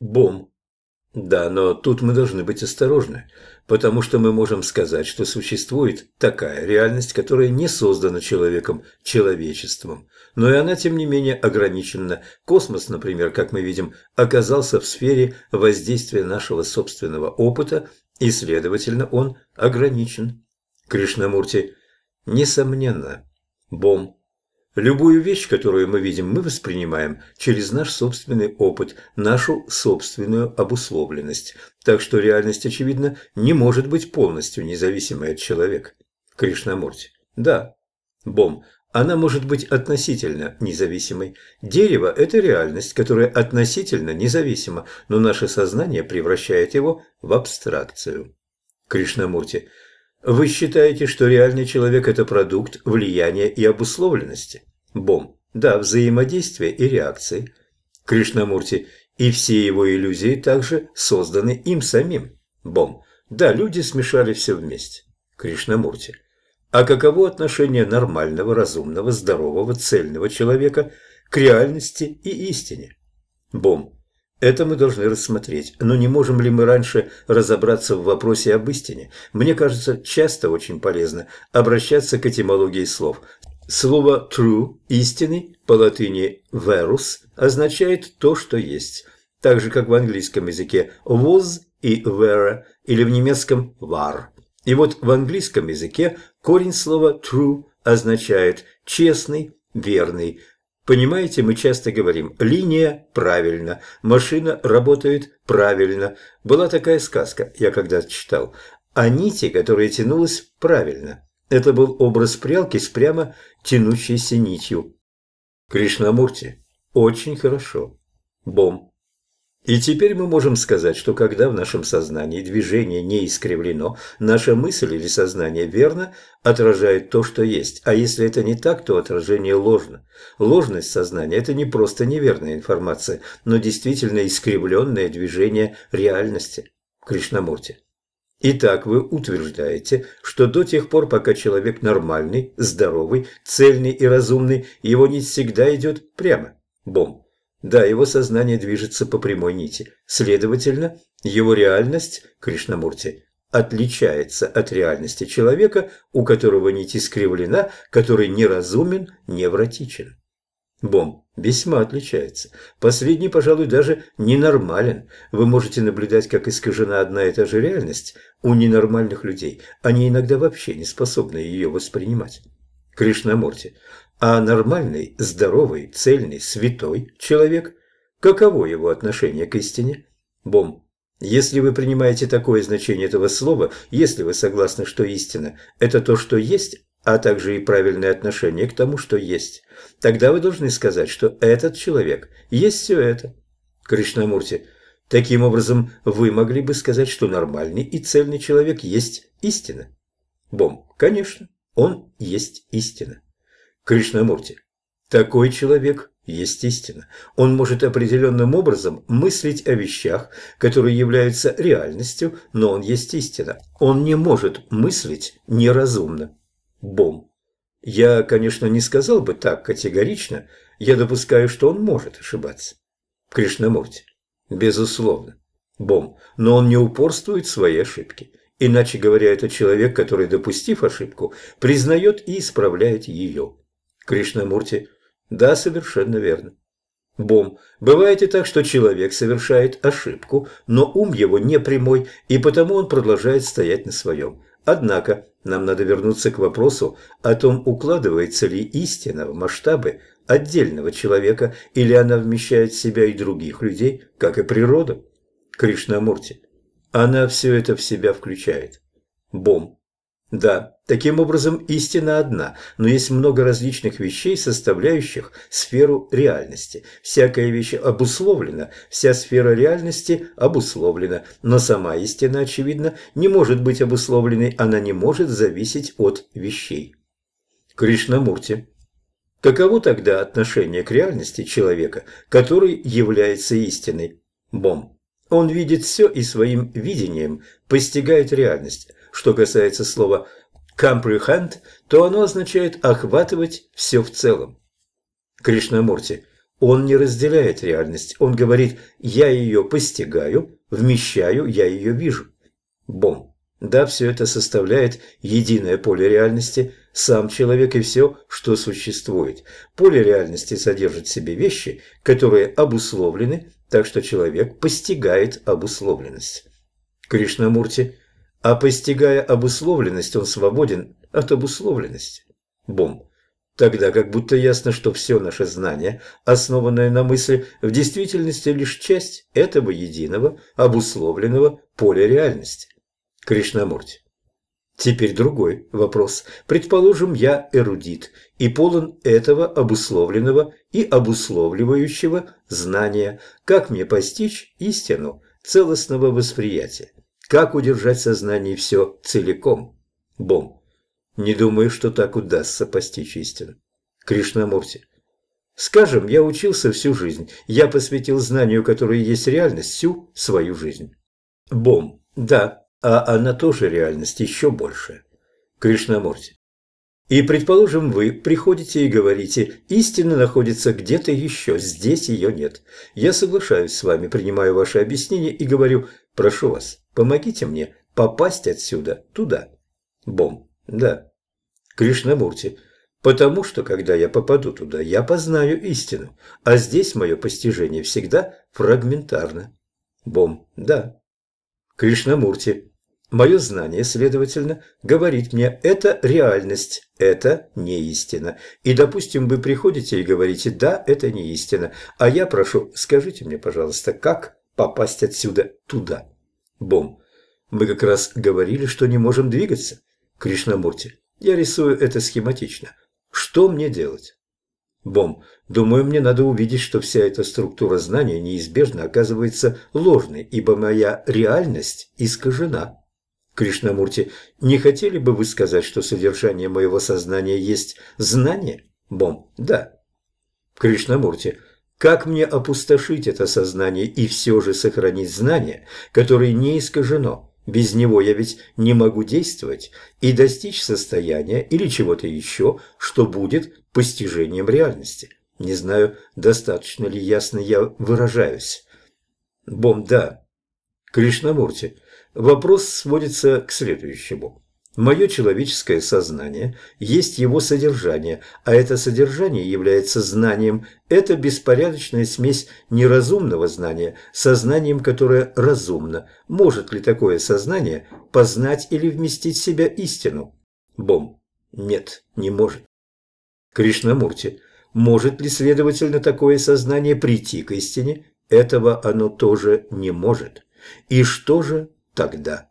Бом. Да, но тут мы должны быть осторожны, потому что мы можем сказать, что существует такая реальность, которая не создана человеком, человечеством, но и она, тем не менее, ограничена. Космос, например, как мы видим, оказался в сфере воздействия нашего собственного опыта, и, следовательно, он ограничен. Кришнамурти, несомненно, Бом Любую вещь, которую мы видим, мы воспринимаем через наш собственный опыт, нашу собственную обусловленность. Так что реальность, очевидно, не может быть полностью независимой от человека. Кришнамурти. Да. Бом. Она может быть относительно независимой. Дерево – это реальность, которая относительно независима, но наше сознание превращает его в абстракцию. Кришнамурти. Вы считаете, что реальный человек – это продукт влияния и обусловленности? Бом. Да, взаимодействия и реакции. Кришнамурти. И все его иллюзии также созданы им самим. Бом. Да, люди смешали все вместе. Кришнамурти. А каково отношение нормального, разумного, здорового, цельного человека к реальности и истине? Бом. Это мы должны рассмотреть, но не можем ли мы раньше разобраться в вопросе об истине? Мне кажется, часто очень полезно обращаться к этимологии слов. Слово «true» – «истинный» по латыни «verus» означает «то, что есть», так же, как в английском языке «was» и «were» или в немецком «war». И вот в английском языке корень слова «true» означает «честный», «верный», Понимаете, мы часто говорим «линия правильно», «машина работает правильно». Была такая сказка, я когда-то читал, о нити, которая тянулась правильно. Это был образ прялки с прямо тянущейся нитью. Кришнамурти. Очень хорошо. Бом. И теперь мы можем сказать, что когда в нашем сознании движение не искривлено, наша мысль или сознание верно отражает то, что есть. А если это не так, то отражение ложно. Ложность сознания – это не просто неверная информация, но действительно искривленное движение реальности. Кришнамурти. Итак, вы утверждаете, что до тех пор, пока человек нормальный, здоровый, цельный и разумный, его нить всегда идет прямо. Бомб. Да, его сознание движется по прямой нити. Следовательно, его реальность, Кришнамурти, отличается от реальности человека, у которого нить искривлена, который неразумен, невротичен. Бом весьма отличается. Последний, пожалуй, даже ненормален. Вы можете наблюдать, как искажена одна и та же реальность у ненормальных людей. Они иногда вообще не способны ее воспринимать. Кришнамурти, а нормальный, здоровый, цельный, святой человек, каково его отношение к истине? Бом. Если вы принимаете такое значение этого слова, если вы согласны, что истина – это то, что есть, а также и правильное отношение к тому, что есть, тогда вы должны сказать, что этот человек есть все это. Кришнамурти, таким образом вы могли бы сказать, что нормальный и цельный человек есть истина. Бом, конечно, он есть истина. Кришнамурти. Такой человек есть истина. Он может определенным образом мыслить о вещах, которые являются реальностью, но он есть истина. Он не может мыслить неразумно. Бом. Я, конечно, не сказал бы так категорично. Я допускаю, что он может ошибаться. Кришнамурти. Безусловно. Бом. Но он не упорствует в своей ошибке. Иначе говоря, это человек, который, допустив ошибку, признает и исправляет ее. Кришнамурти. Да, совершенно верно. Бом. Бывает и так, что человек совершает ошибку, но ум его не прямой, и потому он продолжает стоять на своем. Однако нам надо вернуться к вопросу о том, укладывается ли истина в масштабы отдельного человека, или она вмещает в себя и других людей, как и природа. Кришнамурти. Она все это в себя включает. Бом. Да, таким образом истина одна, но есть много различных вещей, составляющих сферу реальности. Всякая вещь обусловлена, вся сфера реальности обусловлена, но сама истина, очевидно, не может быть обусловленной, она не может зависеть от вещей. Кришнамурти. Каково тогда отношение к реальности человека, который является истиной? Бом. Он видит все и своим видением постигает реальность. Что касается слова comprehend, то оно означает охватывать все в целом. Кришнамурти. Он не разделяет реальность. Он говорит «я ее постигаю, вмещаю, я ее вижу». Бом. Да, все это составляет единое поле реальности, сам человек и все, что существует. Поле реальности содержит в себе вещи, которые обусловлены, так что человек постигает обусловленность. Кришнамурти. А постигая обусловленность, он свободен от обусловленности. Бом. Тогда как будто ясно, что все наше знание, основанное на мысли, в действительности лишь часть этого единого, обусловленного поля реальности. Кришнамурти. Теперь другой вопрос. Предположим, я эрудит и полон этого обусловленного и обусловливающего знания. Как мне постичь истину целостного восприятия? Как удержать сознание все целиком? Бом. Не думаю, что так удастся постичь истину. Кришнамурти. Скажем, я учился всю жизнь. Я посвятил знанию, которое есть реальность, всю свою жизнь. Бом. Да, а она тоже реальность, еще больше. Кришнамурти. И, предположим, вы приходите и говорите, истина находится где-то еще, здесь ее нет. Я соглашаюсь с вами, принимаю ваше объяснение и говорю, прошу вас, помогите мне попасть отсюда туда. Бом. Да. Кришнамурти. Потому что, когда я попаду туда, я познаю истину, а здесь мое постижение всегда фрагментарно. Бом. Да. Кришнамурти. Мое знание, следовательно, говорит мне, это реальность, это не истина. И, допустим, вы приходите и говорите, да, это не истина. А я прошу, скажите мне, пожалуйста, как попасть отсюда туда? Бом. Мы как раз говорили, что не можем двигаться. Кришнамурти. Я рисую это схематично. Что мне делать? Бом. Думаю, мне надо увидеть, что вся эта структура знания неизбежно оказывается ложной, ибо моя реальность искажена. Кришнамурти, не хотели бы вы сказать, что содержание моего сознания есть знание? Бом. Да. Кришнамурти, как мне опустошить это сознание и все же сохранить знание, которое не искажено? Без него я ведь не могу действовать и достичь состояния или чего-то еще, что будет постижением реальности. Не знаю, достаточно ли ясно я выражаюсь. Бом, да. Кришнамурти, вопрос сводится к следующему. Мое человеческое сознание есть его содержание, а это содержание является знанием. Это беспорядочная смесь неразумного знания сознанием, которое разумно. Может ли такое сознание познать или вместить в себя истину? Бом. Нет, не может. Кришнамурти. Может ли, следовательно, такое сознание прийти к истине? Этого оно тоже не может. И что же тогда?